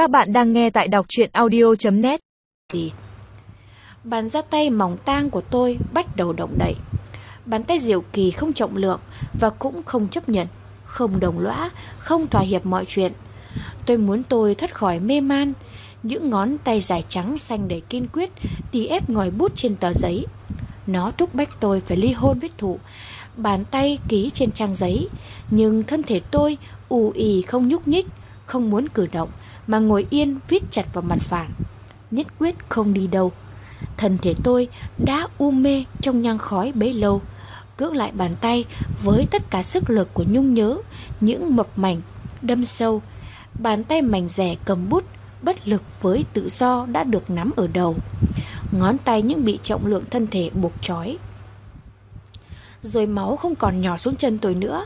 Các bạn đang nghe tại đọc chuyện audio.net. Bàn ra tay mỏng tang của tôi bắt đầu động đậy. Bàn tay diệu kỳ không trọng lượng và cũng không chấp nhận, không đồng lõa, không thỏa hiệp mọi chuyện. Tôi muốn tôi thoát khỏi mê man, những ngón tay dài trắng xanh đầy kiên quyết tì ép ngòi bút trên tờ giấy. Nó thúc bách tôi phải ly hôn với thụ, bàn tay ký trên trang giấy, nhưng thân thể tôi ù ì không nhúc nhích, không muốn cử động mà ngồi yên viết chặt vào mặt phản. Nhất quyết không đi đâu. Thân thể tôi đã u mê trong nhang khói bấy lâu. Cưỡng lại bàn tay với tất cả sức lực của nhung nhớ, những mập mảnh, đâm sâu. Bàn tay mảnh rẻ cầm bút, bất lực với tự do đã được nắm ở đầu. Ngón tay những bị trọng lượng thân thể buộc trói. Rồi máu không còn nhỏ xuống chân tôi nữa.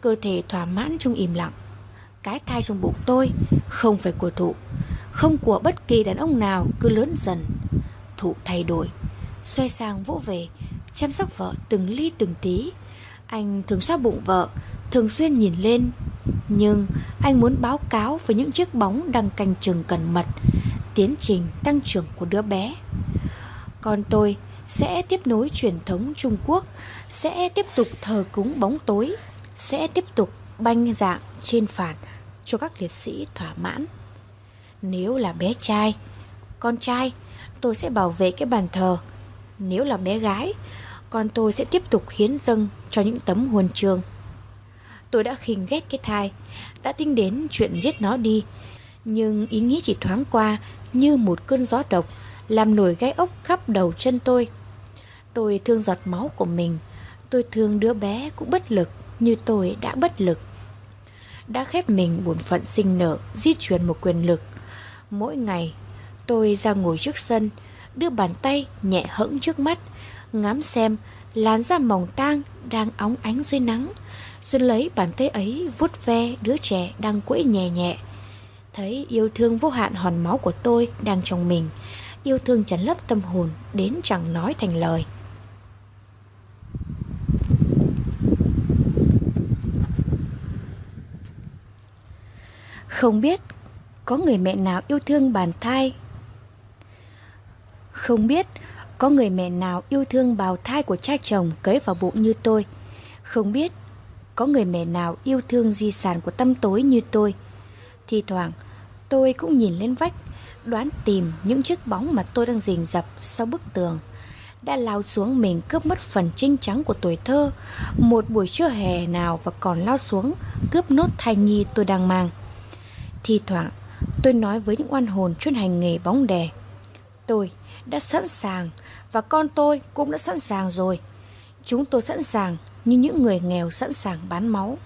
Cơ thể thỏa mãn trong im lặng cái thai trong bụng tôi không phải của thụ, không của bất kỳ đàn ông nào cứ lớn dần. Thụ thay đổi, xoay sang vỗ về, chăm sóc vợ từng ly từng tí. Anh thường xoa bụng vợ, thường xuyên nhìn lên. Nhưng anh muốn báo cáo với những chiếc bóng đang canh chừng cẩn mật tiến trình tăng trưởng của đứa bé. Còn tôi sẽ tiếp nối truyền thống Trung Quốc, sẽ tiếp tục thờ cúng bóng tối, sẽ tiếp tục banh dạng trên phản cho các liệt sĩ thỏa mãn. Nếu là bé trai, con trai, tôi sẽ bảo vệ cái bàn thờ. Nếu là bé gái, con tôi sẽ tiếp tục hiến dâng cho những tấm huân chương. Tôi đã khinh ghét cái thai, đã tính đến chuyện giết nó đi, nhưng ý nghĩ chỉ thoáng qua như một cơn gió độc làm nổi gai ốc khắp đầu chân tôi. Tôi thương giọt máu của mình, tôi thương đứa bé cũng bất lực như tôi đã bất lực đã khép mình bổn phận sinh nở, di chuyển một quyền lực. Mỗi ngày, tôi ra ngồi trước sân, đưa bàn tay nhẹ hững trước mắt, ngắm xem làn da mỏng tang đang óng ánh dưới nắng, rồi lấy bàn tay ấy vuốt ve đứa trẻ đang quẫy nhẹ nhẹ. Thấy yêu thương vô hạn hòn máu của tôi đang trong mình, yêu thương chấn lấp tâm hồn đến chẳng nói thành lời. Không biết có người mẹ nào yêu thương bàn thai. Không biết có người mẹ nào yêu thương bào thai của cha chồng cấy vào bụng như tôi. Không biết có người mẹ nào yêu thương di sản của tâm tối như tôi. Thì thoảng, tôi cũng nhìn lên vách, Đoán tìm những chiếc bóng mà tôi đang rình rập sau bức tường. Đã lao xuống mình cướp mất phần trinh trắng của tuổi thơ. Một buổi trưa hè nào và còn lao xuống cướp nốt thai nhi tôi đang mang. Thi thoảng, tôi nói với những oan hồn chuyên hành nghề bóng đè. Tôi đã sẵn sàng và con tôi cũng đã sẵn sàng rồi. Chúng tôi sẵn sàng như những người nghèo sẵn sàng bán máu.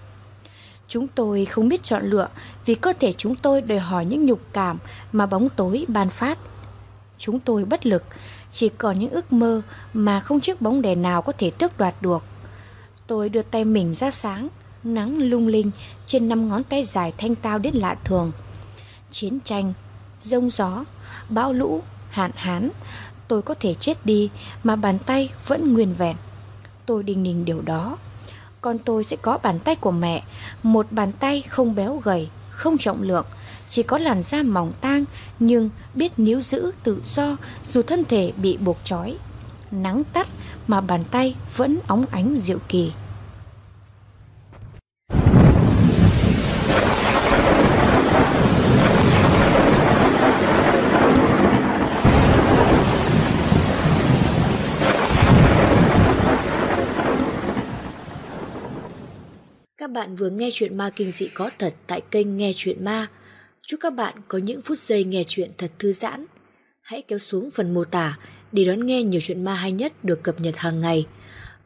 Chúng tôi không biết chọn lựa vì cơ thể chúng tôi đòi hỏi những nhục cảm mà bóng tối ban phát. Chúng tôi bất lực, chỉ còn những ước mơ mà không chiếc bóng đèn nào có thể tước đoạt được. Tôi đưa tay mình ra sáng, nắng lung linh trên năm ngón tay dài thanh tao đến lạ thường. Chiến tranh, rông gió, bão lũ, hạn hán, tôi có thể chết đi mà bàn tay vẫn nguyên vẹn. Tôi đinh ninh điều đó. Con tôi sẽ có bàn tay của mẹ, một bàn tay không béo gầy, không trọng lượng, chỉ có làn da mỏng tang nhưng biết níu giữ tự do dù thân thể bị buộc trói. Nắng tắt mà bàn tay vẫn óng ánh diệu kỳ. Bạn vừa nghe chuyện ma kinh dị có thật tại kênh Nghe Chuyện Ma. Chúc các bạn có những phút giây nghe chuyện thật thư giãn. Hãy kéo xuống phần mô tả để đón nghe nhiều chuyện ma hay nhất được cập nhật hàng ngày.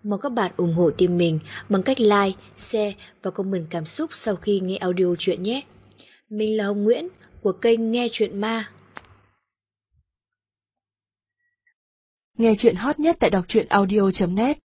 Mong các bạn ủng hộ team mình bằng cách like, share và comment cảm xúc sau khi nghe audio chuyện nhé. Mình là Hồng Nguyễn của kênh Nghe Chuyện Ma. Nghe chuyện hot nhất tại đọc truyện audio.net